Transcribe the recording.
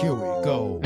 Here we go.